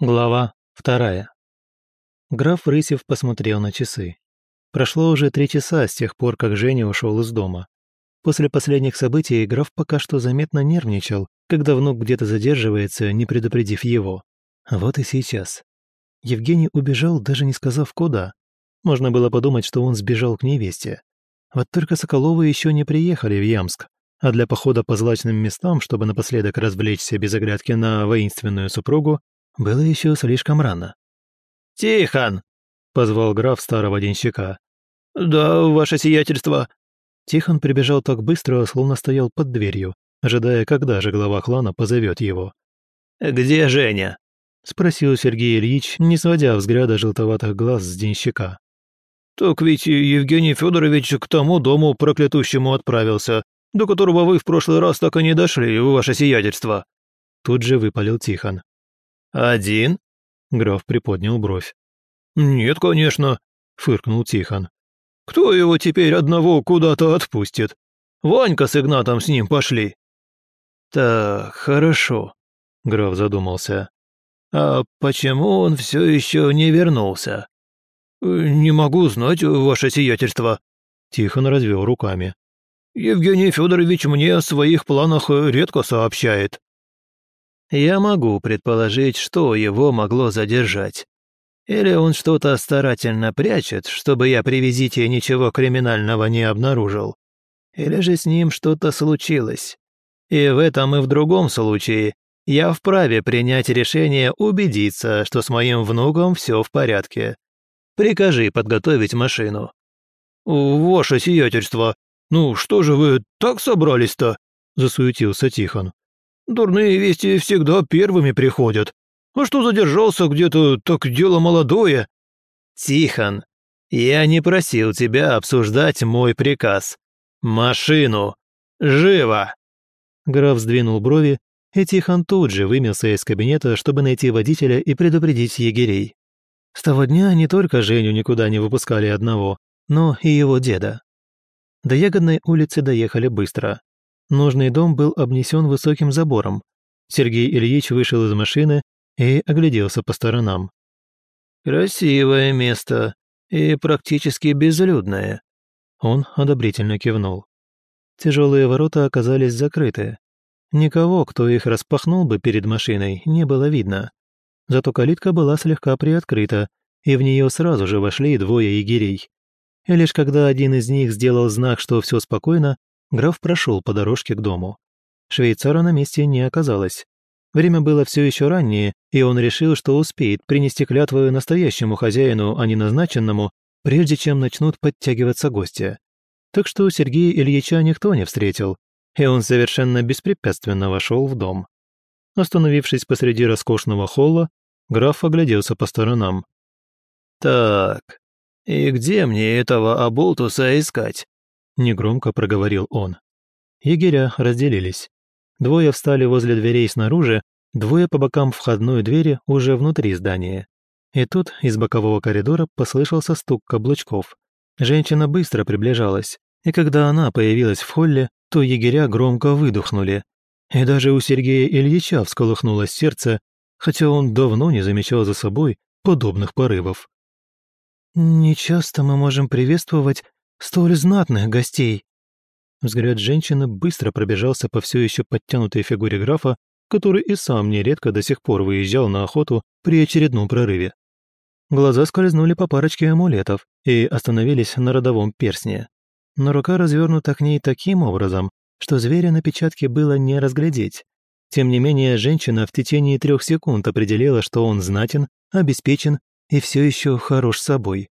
Глава вторая. Граф Рысев посмотрел на часы. Прошло уже три часа с тех пор, как Женя ушел из дома. После последних событий граф пока что заметно нервничал, когда внук где-то задерживается, не предупредив его. Вот и сейчас. Евгений убежал, даже не сказав куда. Можно было подумать, что он сбежал к невесте. Вот только Соколовы еще не приехали в Ямск, а для похода по злачным местам, чтобы напоследок развлечься без оглядки на воинственную супругу, было еще слишком рано. «Тихон!» — позвал граф старого денщика. «Да, ваше сиятельство». Тихон прибежал так быстро, словно стоял под дверью, ожидая, когда же глава клана позовет его. «Где Женя?» — спросил Сергей Ильич, не сводя взгляда желтоватых глаз с денщика. «Так ведь Евгений Федорович к тому дому проклятущему отправился, до которого вы в прошлый раз так и не дошли, ваше сиятельство». Тут же выпалил Тихон. «Один?» Граф приподнял бровь. «Нет, конечно», — фыркнул Тихон. «Кто его теперь одного куда-то отпустит? Ванька с Игнатом с ним пошли». «Так, хорошо», — граф задумался. «А почему он все еще не вернулся?» «Не могу знать, ваше сиятельство», — Тихон развел руками. «Евгений Федорович мне о своих планах редко сообщает». Я могу предположить, что его могло задержать. Или он что-то старательно прячет, чтобы я при визите ничего криминального не обнаружил. Или же с ним что-то случилось. И в этом и в другом случае я вправе принять решение убедиться, что с моим внуком все в порядке. Прикажи подготовить машину». «Ваше сиятельство, ну что же вы так собрались-то?» – засуетился Тихон. Дурные вести всегда первыми приходят. А что задержался где-то, так дело молодое». «Тихон, я не просил тебя обсуждать мой приказ. Машину! Живо!» Граф сдвинул брови, и Тихон тут же вымелся из кабинета, чтобы найти водителя и предупредить егерей. С того дня не только Женю никуда не выпускали одного, но и его деда. До Ягодной улицы доехали быстро. Нужный дом был обнесен высоким забором. Сергей Ильич вышел из машины и огляделся по сторонам. «Красивое место и практически безлюдное». Он одобрительно кивнул. Тяжелые ворота оказались закрыты. Никого, кто их распахнул бы перед машиной, не было видно. Зато калитка была слегка приоткрыта, и в нее сразу же вошли двое егерей. И лишь когда один из них сделал знак, что все спокойно, Граф прошел по дорожке к дому. Швейцара на месте не оказалось. Время было все еще раннее, и он решил, что успеет принести клятву настоящему хозяину, а не назначенному, прежде чем начнут подтягиваться гости. Так что Сергея Ильича никто не встретил, и он совершенно беспрепятственно вошел в дом. Остановившись посреди роскошного холла, граф огляделся по сторонам. «Так, и где мне этого оболтуса искать?» Негромко проговорил он. Егеря разделились. Двое встали возле дверей снаружи, двое по бокам входной двери уже внутри здания. И тут из бокового коридора послышался стук каблучков. Женщина быстро приближалась, и когда она появилась в холле, то егеря громко выдохнули. И даже у Сергея Ильича всколыхнулось сердце, хотя он давно не замечал за собой подобных порывов. «Нечасто мы можем приветствовать столь знатных гостей». Взгляд женщины быстро пробежался по все еще подтянутой фигуре графа, который и сам нередко до сих пор выезжал на охоту при очередном прорыве. Глаза скользнули по парочке амулетов и остановились на родовом перстне. Но рука развернута к ней таким образом, что зверя на печатке было не разглядеть. Тем не менее, женщина в течение трех секунд определила, что он знатен, обеспечен и все еще хорош собой.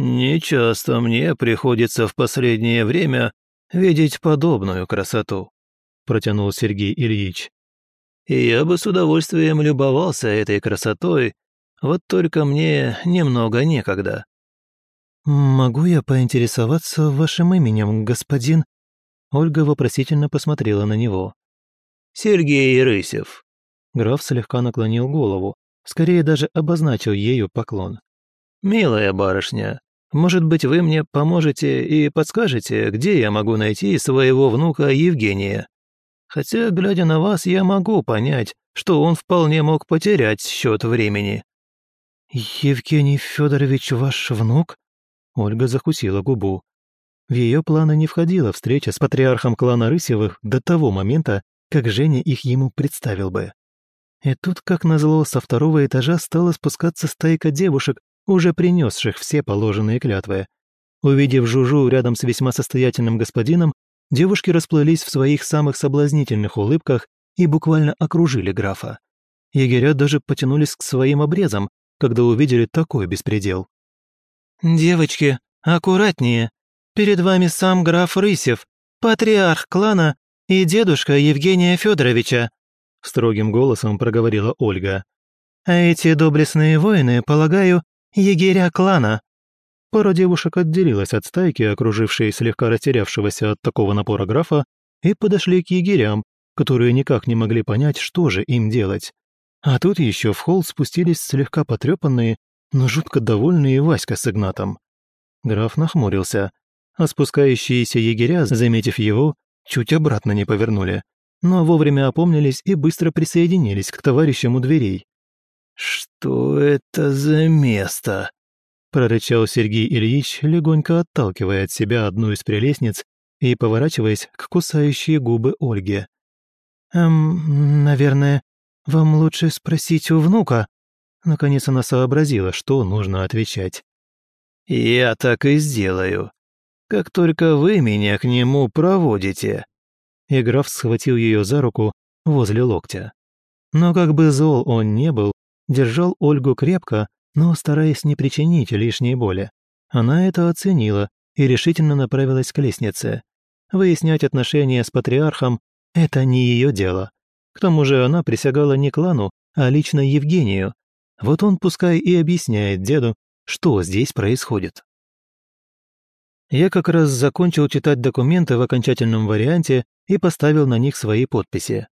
«Не часто мне приходится в последнее время видеть подобную красоту», протянул Сергей Ильич. «И я бы с удовольствием любовался этой красотой, вот только мне немного некогда». «Могу я поинтересоваться вашим именем, господин?» Ольга вопросительно посмотрела на него. «Сергей Рысев». Граф слегка наклонил голову, скорее даже обозначил ею поклон. «Милая барышня, может быть, вы мне поможете и подскажете, где я могу найти своего внука Евгения? Хотя, глядя на вас, я могу понять, что он вполне мог потерять счет времени. «Евгений Федорович ваш внук?» Ольга закусила губу. В ее планы не входила встреча с патриархом клана Рысевых до того момента, как Женя их ему представил бы. И тут, как назло, со второго этажа стала спускаться стайка девушек, уже принесших все положенные клятвы. Увидев Жужу рядом с весьма состоятельным господином, девушки расплылись в своих самых соблазнительных улыбках и буквально окружили графа. Егеря даже потянулись к своим обрезам, когда увидели такой беспредел. «Девочки, аккуратнее. Перед вами сам граф Рысев, патриарх клана и дедушка Евгения Федоровича», строгим голосом проговорила Ольга. «А эти доблестные воины, полагаю, егеря клана». Пара девушек отделилась от стайки, окружившей слегка растерявшегося от такого напора графа, и подошли к егерям, которые никак не могли понять, что же им делать. А тут еще в холл спустились слегка потрепанные, но жутко довольные Васька с Игнатом. Граф нахмурился, а спускающиеся егеря, заметив его, чуть обратно не повернули, но вовремя опомнились и быстро присоединились к товарищам у дверей. «Что это за место?» – прорычал Сергей Ильич, легонько отталкивая от себя одну из прелестниц и поворачиваясь к кусающей губы Ольге. «Эм, наверное, «Вам лучше спросить у внука». Наконец она сообразила, что нужно отвечать. «Я так и сделаю. Как только вы меня к нему проводите». И граф схватил ее за руку возле локтя. Но как бы зол он не был, держал Ольгу крепко, но стараясь не причинить лишней боли. Она это оценила и решительно направилась к лестнице. Выяснять отношения с патриархом – это не ее дело. К тому же она присягала не клану, а лично Евгению. Вот он пускай и объясняет деду, что здесь происходит. Я как раз закончил читать документы в окончательном варианте и поставил на них свои подписи.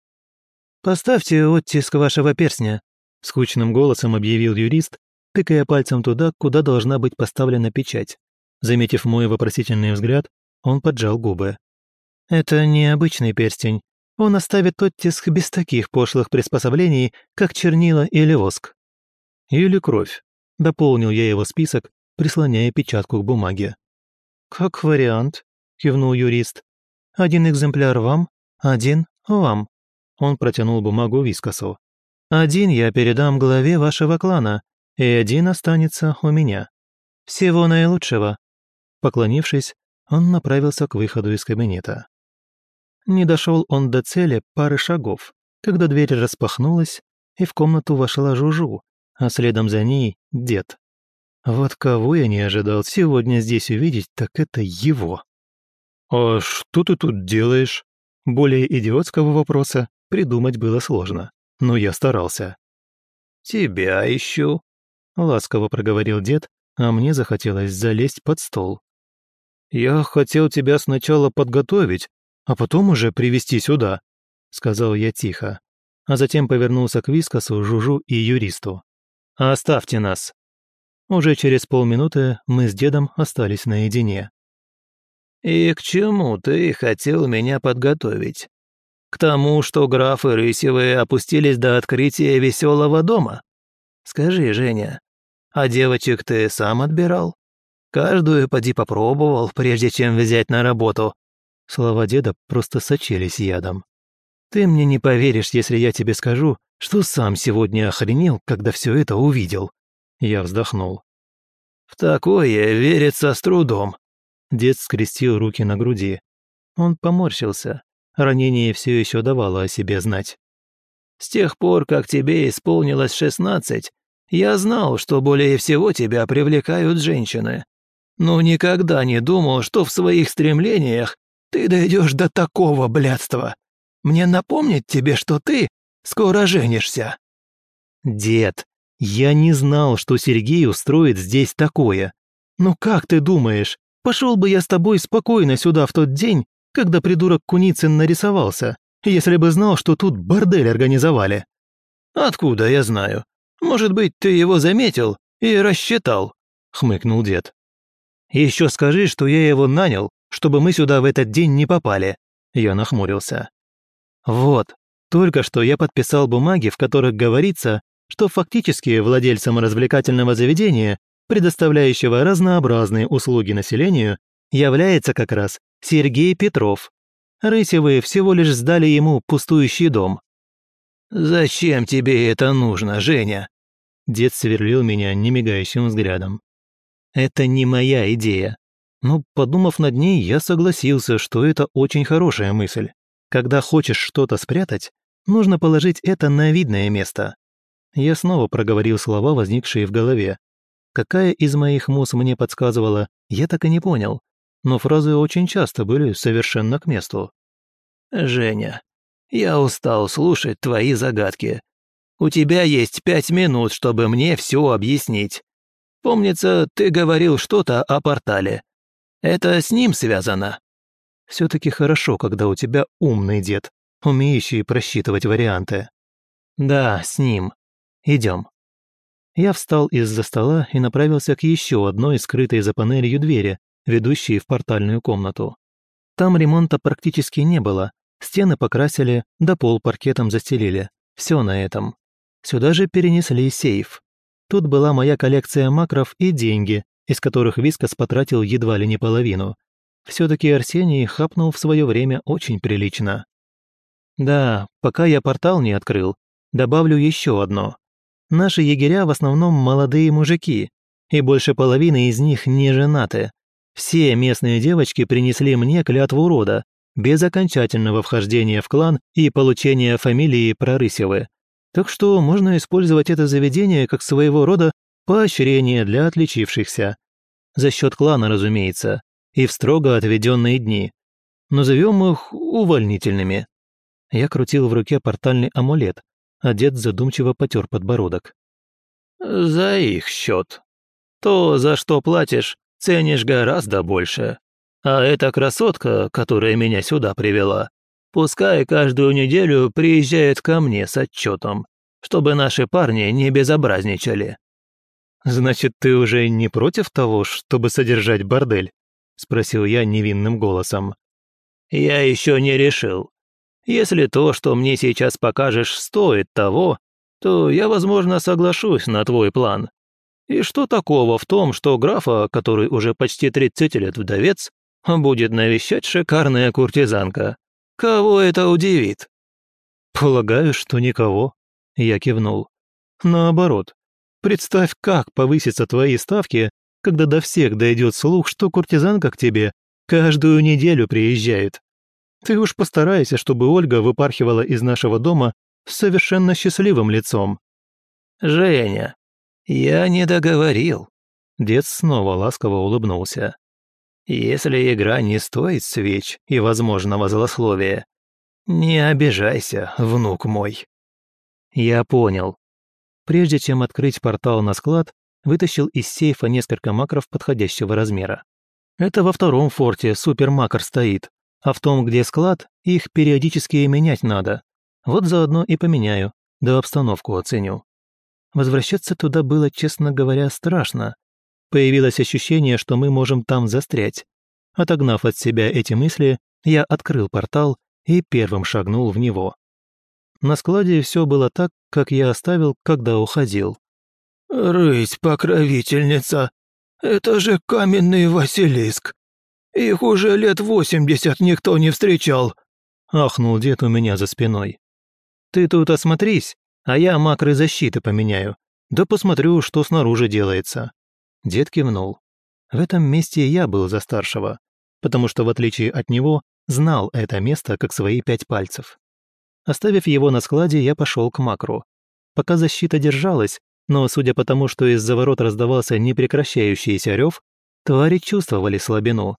«Поставьте оттиск вашего перстня», — скучным голосом объявил юрист, тыкая пальцем туда, куда должна быть поставлена печать. Заметив мой вопросительный взгляд, он поджал губы. «Это необычный перстень. Он оставит оттиск без таких пошлых приспособлений, как чернила или воск. Или кровь. Дополнил я его список, прислоняя печатку к бумаге. «Как вариант», — кивнул юрист. «Один экземпляр вам, один вам». Он протянул бумагу Вискосу. «Один я передам главе вашего клана, и один останется у меня. Всего наилучшего». Поклонившись, он направился к выходу из кабинета. Не дошел он до цели пары шагов, когда дверь распахнулась, и в комнату вошла Жужу, а следом за ней дед. Вот кого я не ожидал сегодня здесь увидеть, так это его. «А что ты тут делаешь?» Более идиотского вопроса придумать было сложно, но я старался. «Тебя ищу», — ласково проговорил дед, а мне захотелось залезть под стол. «Я хотел тебя сначала подготовить, а потом уже привести сюда», — сказал я тихо, а затем повернулся к Вискосу, Жужу и юристу. «Оставьте нас». Уже через полминуты мы с дедом остались наедине. «И к чему ты хотел меня подготовить? К тому, что графы Рысевы опустились до открытия веселого дома? Скажи, Женя, а девочек ты сам отбирал? Каждую поди попробовал, прежде чем взять на работу. Слова деда просто сочились ядом. «Ты мне не поверишь, если я тебе скажу, что сам сегодня охренел, когда все это увидел». Я вздохнул. «В такое верится с трудом». Дед скрестил руки на груди. Он поморщился. Ранение все еще давало о себе знать. «С тех пор, как тебе исполнилось шестнадцать, я знал, что более всего тебя привлекают женщины. Но никогда не думал, что в своих стремлениях ты дойдешь до такого блядства. Мне напомнить тебе, что ты скоро женишься». «Дед, я не знал, что Сергей устроит здесь такое. Ну как ты думаешь, пошел бы я с тобой спокойно сюда в тот день, когда придурок Куницын нарисовался, если бы знал, что тут бордель организовали?» «Откуда я знаю? Может быть, ты его заметил и рассчитал?» — хмыкнул дед. «Еще скажи, что я его нанял, чтобы мы сюда в этот день не попали», — я нахмурился. «Вот, Только что я подписал бумаги, в которых говорится, что фактически владельцем развлекательного заведения, предоставляющего разнообразные услуги населению, является как раз Сергей Петров. Рысевы всего лишь сдали ему пустующий дом. «Зачем тебе это нужно, Женя?» Дед сверлил меня немигающим взглядом. «Это не моя идея. Но, подумав над ней, я согласился, что это очень хорошая мысль. Когда хочешь что-то спрятать, нужно положить это на видное место. Я снова проговорил слова, возникшие в голове. Какая из моих мус мне подсказывала, я так и не понял. Но фразы очень часто были совершенно к месту. «Женя, я устал слушать твои загадки. У тебя есть пять минут, чтобы мне все объяснить. Помнится, ты говорил что-то о портале. Это с ним связано?» все таки хорошо, когда у тебя умный дед, умеющий просчитывать варианты. Да, с ним. Идем. Я встал из-за стола и направился к еще одной скрытой за панелью двери, ведущей в портальную комнату. Там ремонта практически не было, стены покрасили, да пол паркетом застелили. Все на этом. Сюда же перенесли сейф. Тут была моя коллекция макров и деньги, из которых Вискас потратил едва ли не половину. все таки Арсений хапнул в свое время очень прилично. Да, пока я портал не открыл, добавлю еще одно. Наши егеря в основном молодые мужики, и больше половины из них не женаты. Все местные девочки принесли мне клятву рода, без окончательного вхождения в клан и получения фамилии Прорысевы. Так что можно использовать это заведение как своего рода поощрение для отличившихся. За счет клана, разумеется, и в строго отведенные дни. Назовем их увольнительными. Я крутил в руке портальный амулет, а дед задумчиво потер подбородок. «За их счет. То, за что платишь, ценишь гораздо больше. А эта красотка, которая меня сюда привела, пускай каждую неделю приезжает ко мне с отчетом, чтобы наши парни не безобразничали». «Значит, ты уже не против того, чтобы содержать бордель?» — спросил я невинным голосом. «Я еще не решил. Если то, что мне сейчас покажешь, стоит того, то я, возможно, соглашусь на твой план. И что такого в том, что графа, который уже почти 30 лет вдовец, будет навещать шикарная куртизанка? Кого это удивит?» «Полагаю, что никого», — я кивнул. «Наоборот, представь, как повысятся твои ставки, когда до всех дойдет слух, что куртизанка к тебе каждую неделю приезжает. Ты уж постарайся, чтобы Ольга выпархивала из нашего дома с совершенно счастливым лицом». «Женя, я не договорил». Дед снова ласково улыбнулся. «Если игра не стоит свеч и возможного злословия, не обижайся, внук мой». «Я понял». Прежде чем открыть портал на склад, вытащил из сейфа несколько макров подходящего размера. Это во втором форте супермакр стоит, а в том, где склад, их периодически менять надо. Вот заодно и поменяю, да обстановку оценю. Возвращаться туда было, честно говоря, страшно. Появилось ощущение, что мы можем там застрять. Отогнав от себя эти мысли, я открыл портал и первым шагнул в него. На складе все было так, как я оставил, когда уходил. «Рысь, покровительница, это же каменный Василиск!» Их уже лет восемьдесят никто не встречал», — ахнул дед у меня за спиной. «Ты тут осмотрись, а я макры защиты поменяю. Да посмотрю, что снаружи делается». Дед кивнул. В этом месте я был за старшего, потому что, в отличие от него, знал это место как свои пять пальцев. Оставив его на складе, я пошел к макру. Пока защита держалась, но судя по тому, что из-за ворот раздавался непрекращающийся рев, твари чувствовали слабину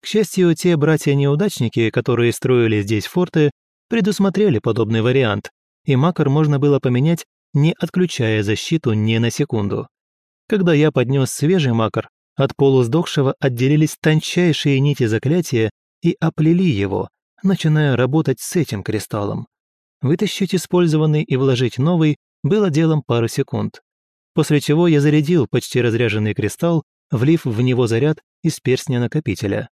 к счастью, те братья-неудачники, которые строили здесь форты, предусмотрели подобный вариант, и макар можно было поменять, не отключая защиту ни на секунду. Когда я поднес свежий макар, от полусдохшего отделились тончайшие нити заклятия и оплели его, начиная работать с этим кристаллом. Вытащить использованный и вложить новый было делом пары секунд. После чего я зарядил почти разряженный кристалл, влив в него заряд из перстня накопителя.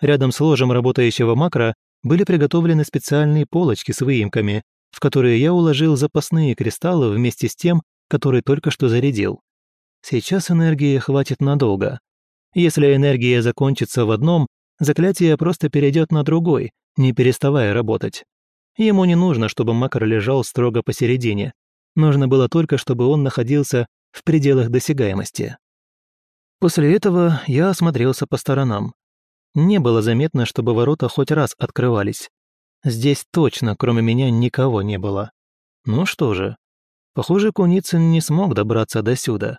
Рядом с ложем работающего макро были приготовлены специальные полочки с выемками, в которые я уложил запасные кристаллы вместе с тем, который только что зарядил. Сейчас энергии хватит надолго. Если энергия закончится в одном, заклятие просто перейдет на другой, не переставая работать. Ему не нужно, чтобы макар лежал строго посередине. Нужно было только, чтобы он находился в пределах досягаемости. После этого я осмотрелся по сторонам. Не было заметно, чтобы ворота хоть раз открывались. Здесь точно, кроме меня, никого не было. Ну что же, похоже, Куницын не смог добраться до сюда.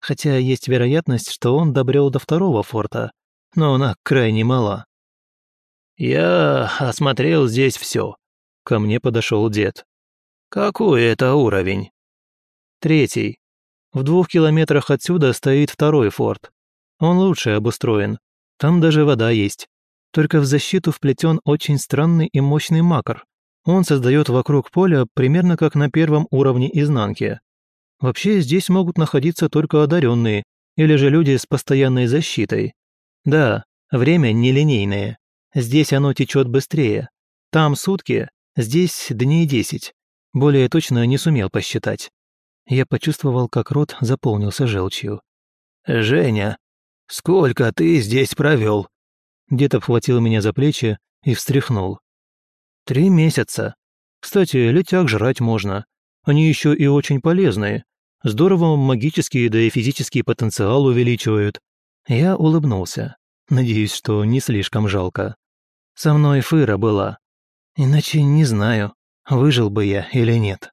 Хотя есть вероятность, что он добрел до второго форта, но она крайне мала. «Я осмотрел здесь все. ко мне подошел дед. «Какой это уровень?» «Третий. В двух километрах отсюда стоит второй форт. Он лучше обустроен. Там даже вода есть. Только в защиту вплетен очень странный и мощный макар. Он создает вокруг поля примерно как на первом уровне изнанки. Вообще здесь могут находиться только одаренные или же люди с постоянной защитой. Да, время нелинейное. Здесь оно течет быстрее. Там сутки, здесь дней десять. Более точно не сумел посчитать. Я почувствовал, как рот заполнился желчью. «Женя, сколько ты здесь провел?» Дед обхватил меня за плечи и встряхнул. «Три месяца. Кстати, летяг жрать можно. Они еще и очень полезные. Здорово магический да и физический потенциал увеличивают». Я улыбнулся. Надеюсь, что не слишком жалко. Со мной Фыра была. Иначе не знаю, выжил бы я или нет.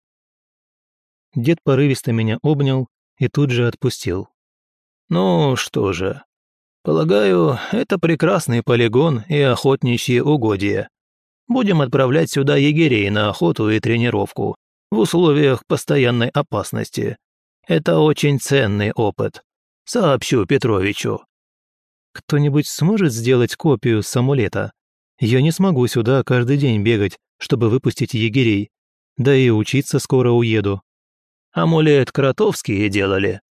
Дед порывисто меня обнял и тут же отпустил. «Ну что же, полагаю, это прекрасный полигон и охотничьи угодья. Будем отправлять сюда егерей на охоту и тренировку в условиях постоянной опасности. Это очень ценный опыт. Сообщу Петровичу». «Кто-нибудь сможет сделать копию с амулета? Я не смогу сюда каждый день бегать, чтобы выпустить егерей. Да и учиться скоро уеду». Амулет кротовские делали».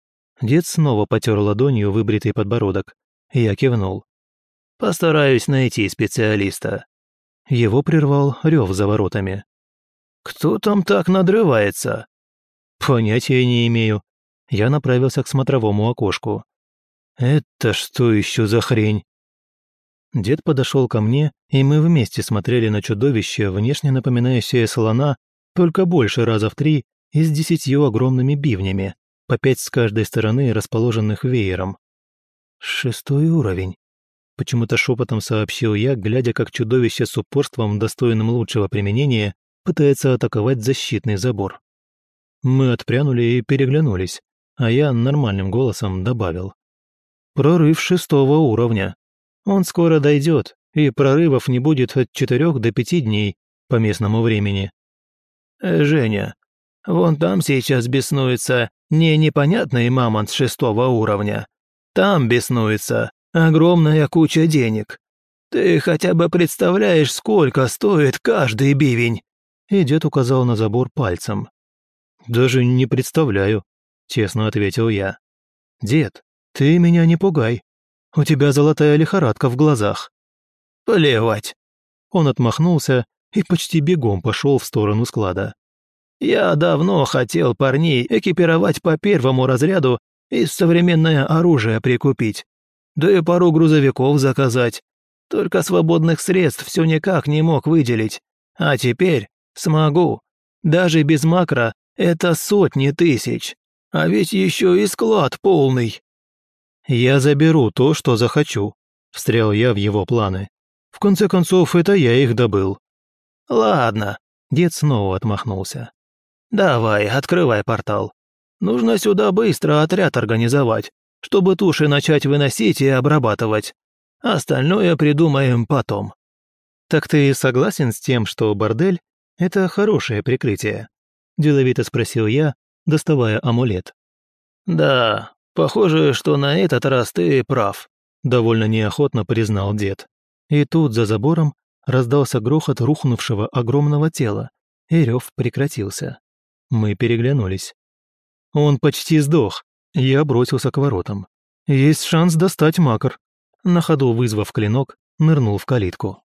Дед снова потер ладонью выбритый подбородок. Я кивнул. «Постараюсь найти специалиста». Его прервал рев за воротами. «Кто там так надрывается?» «Понятия не имею». Я направился к смотровому окошку. «Это что еще за хрень?» Дед подошел ко мне, и мы вместе смотрели на чудовище, внешне напоминающее слона, только больше раза в три и с десятью огромными бивнями, по пять с каждой стороны, расположенных веером. «Шестой уровень», — почему-то шепотом сообщил я, глядя, как чудовище с упорством, достойным лучшего применения, пытается атаковать защитный забор. Мы отпрянули и переглянулись, а я нормальным голосом добавил. «Прорыв шестого уровня. Он скоро дойдет, и прорывов не будет от четырех до пяти дней по местному времени». «Женя, Вон там сейчас беснуется не непонятный мамонт шестого уровня. Там беснуется огромная куча денег. Ты хотя бы представляешь, сколько стоит каждый бивень?» И дед указал на забор пальцем. «Даже не представляю», — честно ответил я. «Дед, ты меня не пугай. У тебя золотая лихорадка в глазах». «Плевать». Он отмахнулся и почти бегом пошел в сторону склада. Я давно хотел парней экипировать по первому разряду и современное оружие прикупить. Да и пару грузовиков заказать. Только свободных средств все никак не мог выделить. А теперь смогу. Даже без макро это сотни тысяч. А ведь еще и склад полный. «Я заберу то, что захочу», — встрял я в его планы. «В конце концов, это я их добыл». «Ладно», — дед снова отмахнулся. «Давай, открывай портал. Нужно сюда быстро отряд организовать, чтобы туши начать выносить и обрабатывать. Остальное придумаем потом». «Так ты согласен с тем, что бордель — это хорошее прикрытие?» – деловито спросил я, доставая амулет. «Да, похоже, что на этот раз ты прав», – довольно неохотно признал дед. И тут за забором раздался грохот рухнувшего огромного тела, и рев прекратился. Мы переглянулись. Он почти сдох. Я бросился к воротам. Есть шанс достать макар. На ходу вызвав клинок, нырнул в калитку.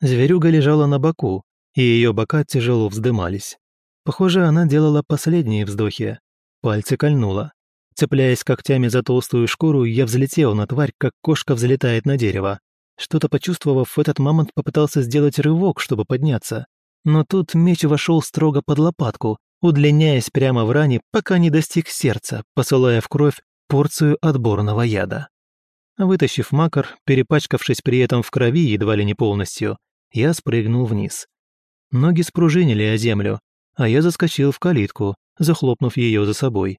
Зверюга лежала на боку, и ее бока тяжело вздымались. Похоже, она делала последние вздохи. Пальцы кольнуло. Цепляясь когтями за толстую шкуру, я взлетел на тварь, как кошка взлетает на дерево. Что-то почувствовав, этот мамонт попытался сделать рывок, чтобы подняться. Но тут меч вошел строго под лопатку, удлиняясь прямо в ране, пока не достиг сердца, посылая в кровь порцию отборного яда. Вытащив макар, перепачкавшись при этом в крови едва ли не полностью, я спрыгнул вниз. Ноги спружинили о землю, а я заскочил в калитку, захлопнув ее за собой.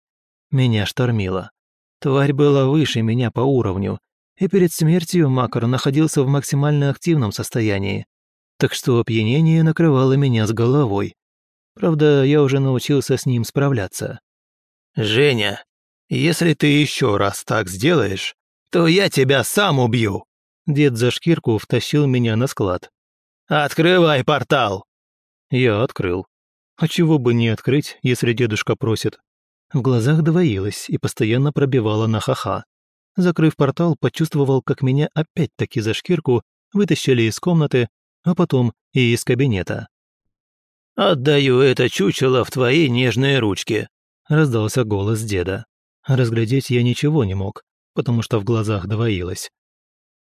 Меня штормило. Тварь была выше меня по уровню, и перед смертью Макар находился в максимально активном состоянии, так что опьянение накрывало меня с головой. Правда, я уже научился с ним справляться. «Женя, если ты еще раз так сделаешь, то я тебя сам убью!» Дед за шкирку втащил меня на склад. «Открывай портал!» Я открыл. А чего бы не открыть, если дедушка просит? В глазах двоилось и постоянно пробивало на ха-ха. Закрыв портал, почувствовал, как меня опять-таки за шкирку вытащили из комнаты, а потом и из кабинета. «Отдаю это чучело в твои нежные ручки», — раздался голос деда. Разглядеть я ничего не мог, потому что в глазах двоилось.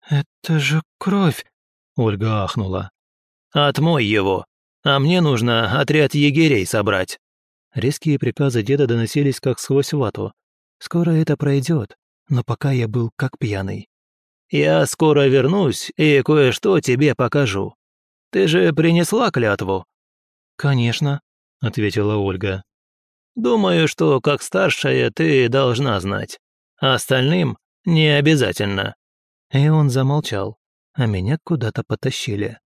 «Это же кровь!» — Ольга ахнула. «Отмой его, а мне нужно отряд егерей собрать». Резкие приказы деда доносились как сквозь вату. Скоро это пройдет, но пока я был как пьяный. «Я скоро вернусь и кое-что тебе покажу. Ты же принесла клятву?» «Конечно», — ответила Ольга. «Думаю, что как старшая ты должна знать. Остальным не обязательно». И он замолчал, а меня куда-то потащили.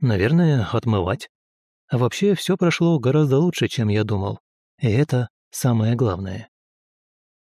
Наверное, отмывать. А вообще все прошло гораздо лучше, чем я думал. И это самое главное.